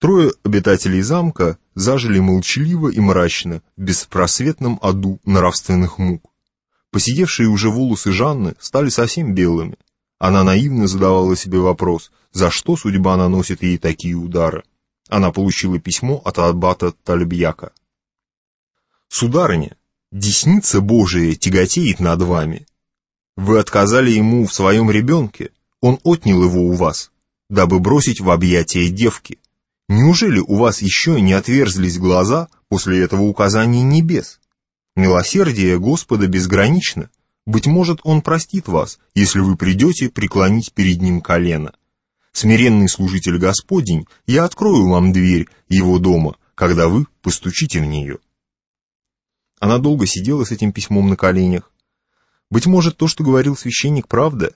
Трое обитателей замка зажили молчаливо и мрачно в беспросветном аду нравственных мук. Посидевшие уже волосы Жанны стали совсем белыми. Она наивно задавала себе вопрос, за что судьба наносит ей такие удары. Она получила письмо от аббата Тальбьяка. «Сударыня, десница Божия тяготеет над вами. Вы отказали ему в своем ребенке, он отнял его у вас, дабы бросить в объятия девки. Неужели у вас еще не отверзлись глаза после этого указания небес? Милосердие Господа безгранично. Быть может, Он простит вас, если вы придете преклонить перед Ним колено. Смиренный служитель Господень, я открою вам дверь Его дома, когда вы постучите в нее. Она долго сидела с этим письмом на коленях. Быть может, то, что говорил священник, правда,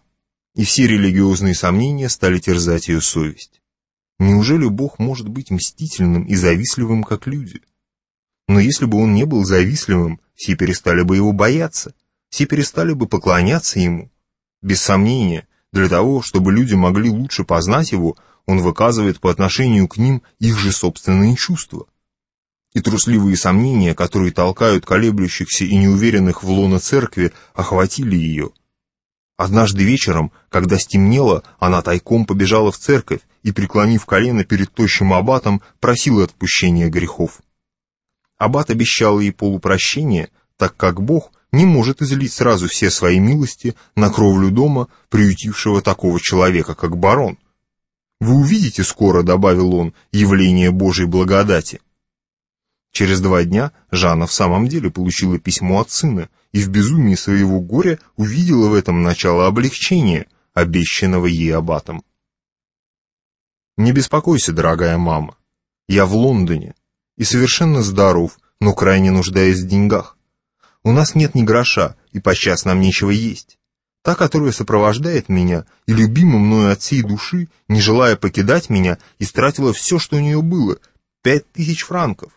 и все религиозные сомнения стали терзать ее совесть. Неужели Бог может быть мстительным и завистливым, как люди? Но если бы он не был завистливым, все перестали бы его бояться, все перестали бы поклоняться ему. Без сомнения, для того, чтобы люди могли лучше познать его, он выказывает по отношению к ним их же собственные чувства. И трусливые сомнения, которые толкают колеблющихся и неуверенных в лоно церкви, охватили ее – Однажды вечером, когда стемнело, она тайком побежала в церковь и, преклонив колено перед тощим аббатом, просила отпущения грехов. Аббат обещал ей полупрощение, так как Бог не может излить сразу все свои милости на кровлю дома, приютившего такого человека, как барон. «Вы увидите скоро», — добавил он, — «явление Божьей благодати». Через два дня Жанна в самом деле получила письмо от сына и в безумии своего горя увидела в этом начало облегчения, обещанного ей аббатом. «Не беспокойся, дорогая мама. Я в Лондоне и совершенно здоров, но крайне нуждаюсь в деньгах. У нас нет ни гроша, и подчас нам нечего есть. Та, которая сопровождает меня и любима мною от всей души, не желая покидать меня, истратила все, что у нее было, пять тысяч франков.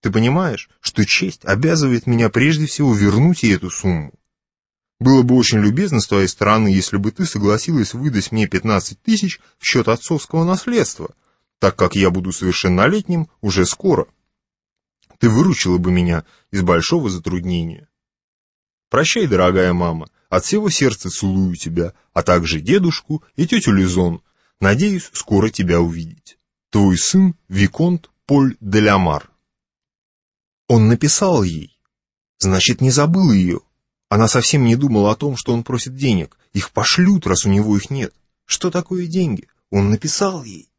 Ты понимаешь, что честь обязывает меня прежде всего вернуть ей эту сумму? Было бы очень любезно с твоей стороны, если бы ты согласилась выдать мне 15 тысяч в счет отцовского наследства, так как я буду совершеннолетним уже скоро. Ты выручила бы меня из большого затруднения. Прощай, дорогая мама, от всего сердца целую тебя, а также дедушку и тетю Лизон. Надеюсь, скоро тебя увидеть. Твой сын Виконт Поль де Ламар. Он написал ей. Значит, не забыл ее. Она совсем не думала о том, что он просит денег. Их пошлют, раз у него их нет. Что такое деньги? Он написал ей.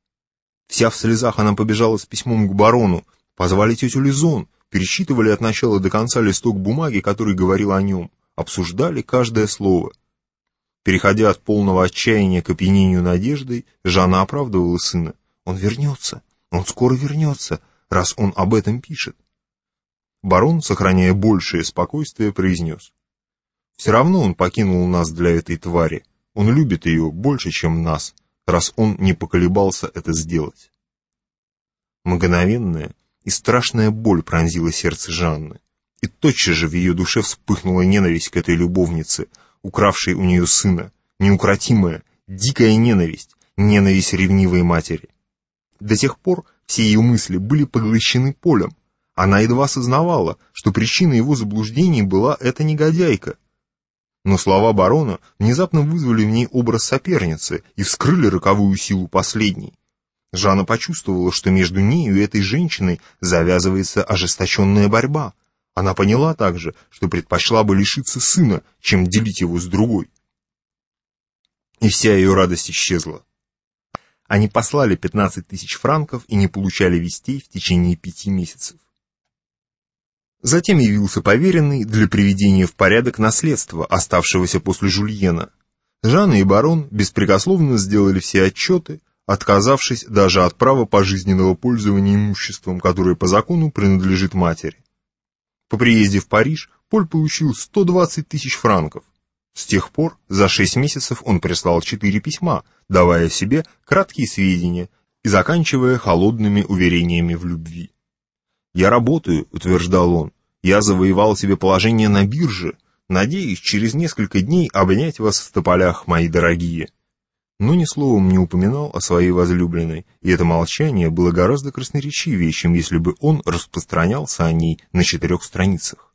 Вся в слезах она побежала с письмом к барону. Позвали тетю Лизон, пересчитывали от начала до конца листок бумаги, который говорил о нем. Обсуждали каждое слово. Переходя от полного отчаяния к опьянению надеждой, Жанна оправдывала сына. Он вернется, он скоро вернется, раз он об этом пишет. Барон, сохраняя большее спокойствие, произнес. «Все равно он покинул нас для этой твари. Он любит ее больше, чем нас, раз он не поколебался это сделать». Мгновенная и страшная боль пронзила сердце Жанны, и тотчас же в ее душе вспыхнула ненависть к этой любовнице, укравшей у нее сына, неукротимая, дикая ненависть, ненависть ревнивой матери. До тех пор все ее мысли были поглощены полем, она едва осознавала, что причиной его заблуждений была эта негодяйка. Но слова барона внезапно вызвали в ней образ соперницы и вскрыли роковую силу последней. Жанна почувствовала, что между нею и этой женщиной завязывается ожесточенная борьба. Она поняла также, что предпочла бы лишиться сына, чем делить его с другой. И вся ее радость исчезла. Они послали 15 тысяч франков и не получали вестей в течение пяти месяцев. Затем явился поверенный для приведения в порядок наследства, оставшегося после Жульена. Жанна и барон беспрекословно сделали все отчеты, отказавшись даже от права пожизненного пользования имуществом, которое по закону принадлежит матери. По приезде в Париж Поль получил 120 тысяч франков. С тех пор за шесть месяцев он прислал четыре письма, давая себе краткие сведения и заканчивая холодными уверениями в любви. «Я работаю», — утверждал он. «Я завоевал себе положение на бирже. Надеюсь, через несколько дней обнять вас в тополях, мои дорогие». но ни словом не упоминал о своей возлюбленной, и это молчание было гораздо красноречивее, чем если бы он распространялся о ней на четырех страницах.